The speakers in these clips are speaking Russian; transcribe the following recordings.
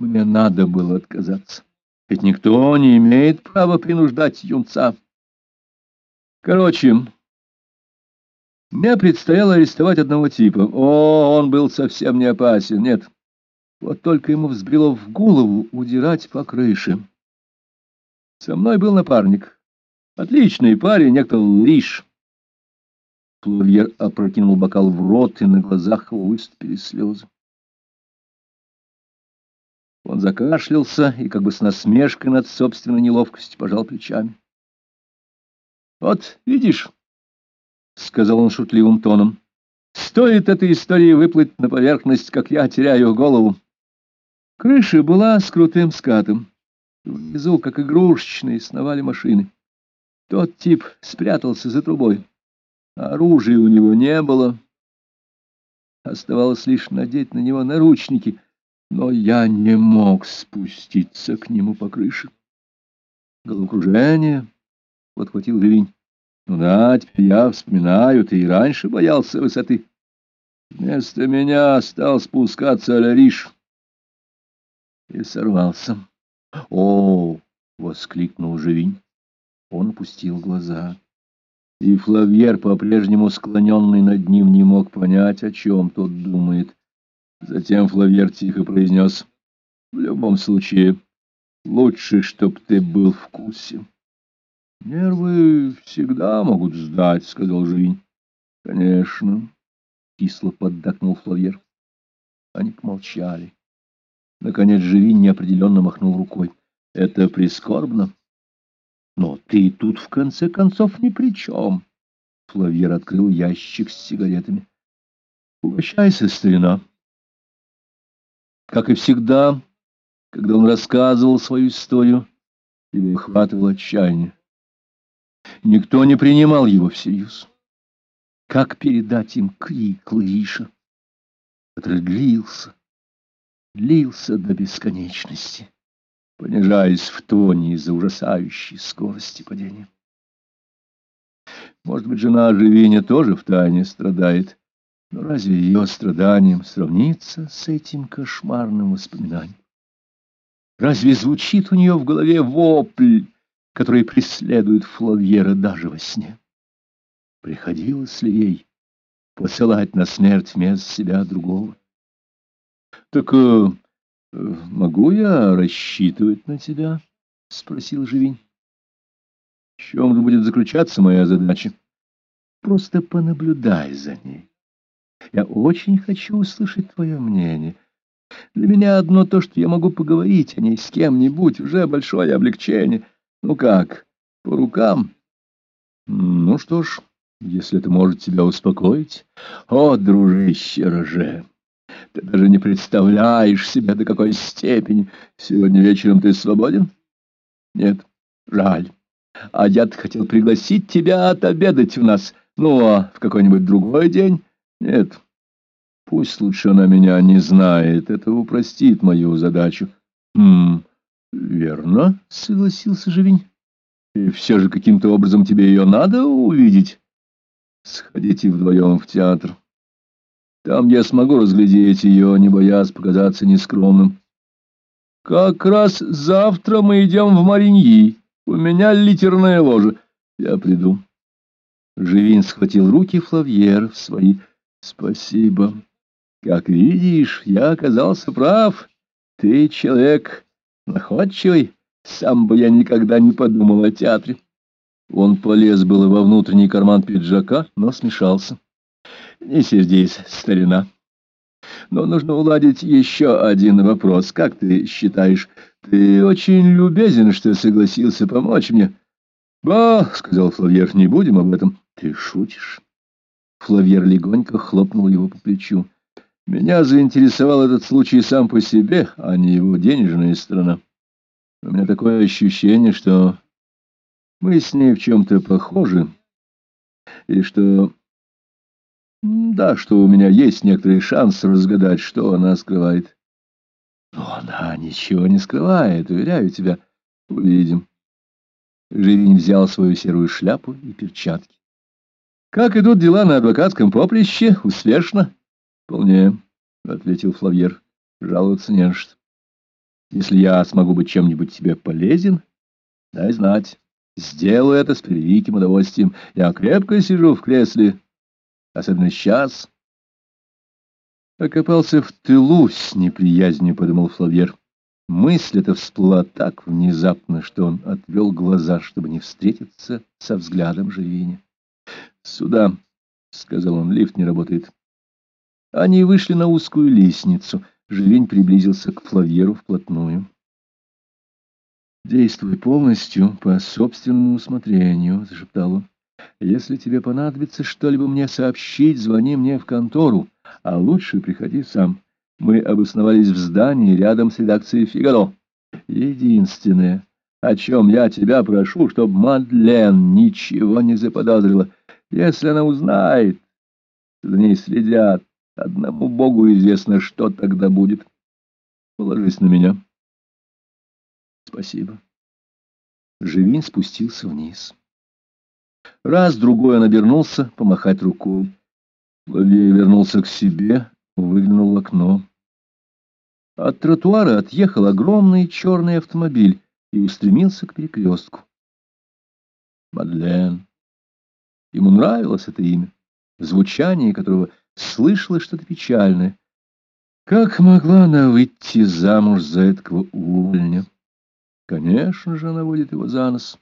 Мне надо было отказаться. Ведь никто не имеет права принуждать юнца. Короче, мне предстояло арестовать одного типа. О, он был совсем не опасен, нет. Вот только ему взбрело в голову удирать по крыше. Со мной был напарник. Отличный парень, некто Лиш. Флавьер опрокинул бокал в рот, и на глазах его выступили слезы. Он закашлялся и как бы с насмешкой над собственной неловкостью пожал плечами. — Вот, видишь, — сказал он шутливым тоном, — стоит этой истории выплыть на поверхность, как я теряю голову. Крыша была с крутым скатом. Внизу, как игрушечные, сновали машины. Тот тип спрятался за трубой. Оружия у него не было. Оставалось лишь надеть на него наручники, но я не мог спуститься к нему по крыше. Головокружение подхватил Ревень. Ну да, теперь я вспоминаю, ты и раньше боялся высоты. Вместо меня стал спускаться Аляриш и сорвался. «О!» — воскликнул Живинь. Он опустил глаза. И Флавьер, по-прежнему склоненный над ним, не мог понять, о чем тот думает. Затем Флавьер тихо произнес, «В любом случае, лучше, чтоб ты был в курсе». «Нервы всегда могут сдать», — сказал Живинь. «Конечно», — кисло поддакнул Флавьер. Они помолчали. Наконец Живин неопределенно махнул рукой. — Это прискорбно. Но ты тут, в конце концов, ни при чем. Флавьер открыл ящик с сигаретами. — Угощайся, старина. Как и всегда, когда он рассказывал свою историю, тебе охватывало отчаяние. Никто не принимал его всерьез. Как передать им крик Лариша, который длился, длился до бесконечности, понижаясь в тоне из-за ужасающей скорости падения. Может быть, жена Живиня тоже в тайне страдает, но разве ее страданием сравнится с этим кошмарным воспоминанием? Разве звучит у нее в голове вопль, который преследует Флавьера даже во сне? Приходилось ли ей посылать на смерть вместо себя другого? — Так э, могу я рассчитывать на тебя? — спросил Живень. — В чем же будет заключаться моя задача? — Просто понаблюдай за ней. Я очень хочу услышать твое мнение. Для меня одно то, что я могу поговорить о ней с кем-нибудь, уже большое облегчение. Ну как, по рукам? Ну что ж, если это может тебя успокоить. О, дружище Роже! Ты даже не представляешь себе, до какой степени. Сегодня вечером ты свободен? Нет, жаль. А я-то хотел пригласить тебя отобедать у нас. Ну, а в какой-нибудь другой день? Нет. Пусть лучше она меня не знает. Это упростит мою задачу. Хм, верно, согласился Живень. И все же каким-то образом тебе ее надо увидеть. Сходите вдвоем в театр. Там я смогу разглядеть ее, не боясь показаться нескромным. Как раз завтра мы идем в Мариньи. У меня литерная ложа. Я приду. Живин схватил руки Флавьер в свои. Спасибо. Как видишь, я оказался прав. Ты человек находчивый. Сам бы я никогда не подумал о театре. Он полез было во внутренний карман пиджака, но смешался. Не сердись, старина. Но нужно уладить еще один вопрос. Как ты считаешь, ты очень любезен, что согласился помочь мне? — Ба, — сказал Флавьер, — не будем об этом. — Ты шутишь? Флавьер легонько хлопнул его по плечу. — Меня заинтересовал этот случай сам по себе, а не его денежная сторона. У меня такое ощущение, что мы с ней в чем-то похожи, и что да, что у меня есть некоторый шанс разгадать, что она скрывает. Но она ничего не скрывает, уверяю тебя. Увидим. Живень взял свою серую шляпу и перчатки. Как идут дела на адвокатском поприще? Успешно? Вполне, — ответил Флавьер. Жаловаться не на что. Если я смогу быть чем-нибудь тебе полезен, дай знать. Сделаю это с превеликим удовольствием. Я крепко сижу в кресле, особенно сейчас. Окопался в тылу с неприязнью, подумал Флавьер. Мысль эта всплыла так внезапно, что он отвел глаза, чтобы не встретиться со взглядом Живини. — Сюда, — сказал он, — лифт не работает. Они вышли на узкую лестницу. Живень приблизился к Флавьеру вплотную. «Действуй полностью по собственному усмотрению», — зашептал он. «Если тебе понадобится что-либо мне сообщить, звони мне в контору, а лучше приходи сам. Мы обосновались в здании рядом с редакцией «Фигаро». Единственное, о чем я тебя прошу, чтобы Мадлен ничего не заподозрила. Если она узнает, за ней следят, одному Богу известно, что тогда будет. Положись на меня». Спасибо. Живин спустился вниз. Раз, другой он обернулся помахать рукой. Лавей вернулся к себе, выглянул в окно. От тротуара отъехал огромный черный автомобиль и устремился к перекрестку. Мадлен. Ему нравилось это имя, звучание которого слышалось что-то печальное. Как могла она выйти замуж за этого увольня? Конечно же, она водит его за нос.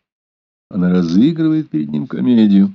Она разыгрывает перед ним комедию.